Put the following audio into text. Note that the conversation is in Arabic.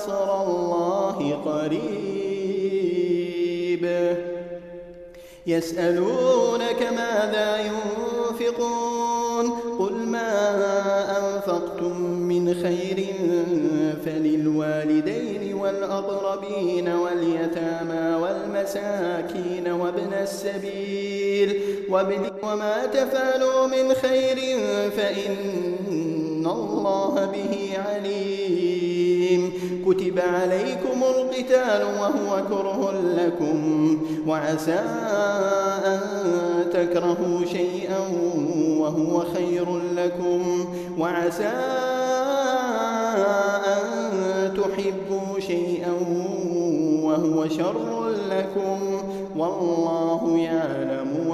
نصر الله قريب. يسألونك ماذا ينفقون؟ قل ما أنفقتم من خير فللوالدين والأقربين واليتامى والمساكين وابن السبيل. وما تفعلوا من خير فإن الله به عليم. كتب عليكم القتال وهو كره لكم وعسى أن تكرهوا شيئا وهو خير لكم وعسى أن تحبوا شيئا وهو شر لكم والله يعلم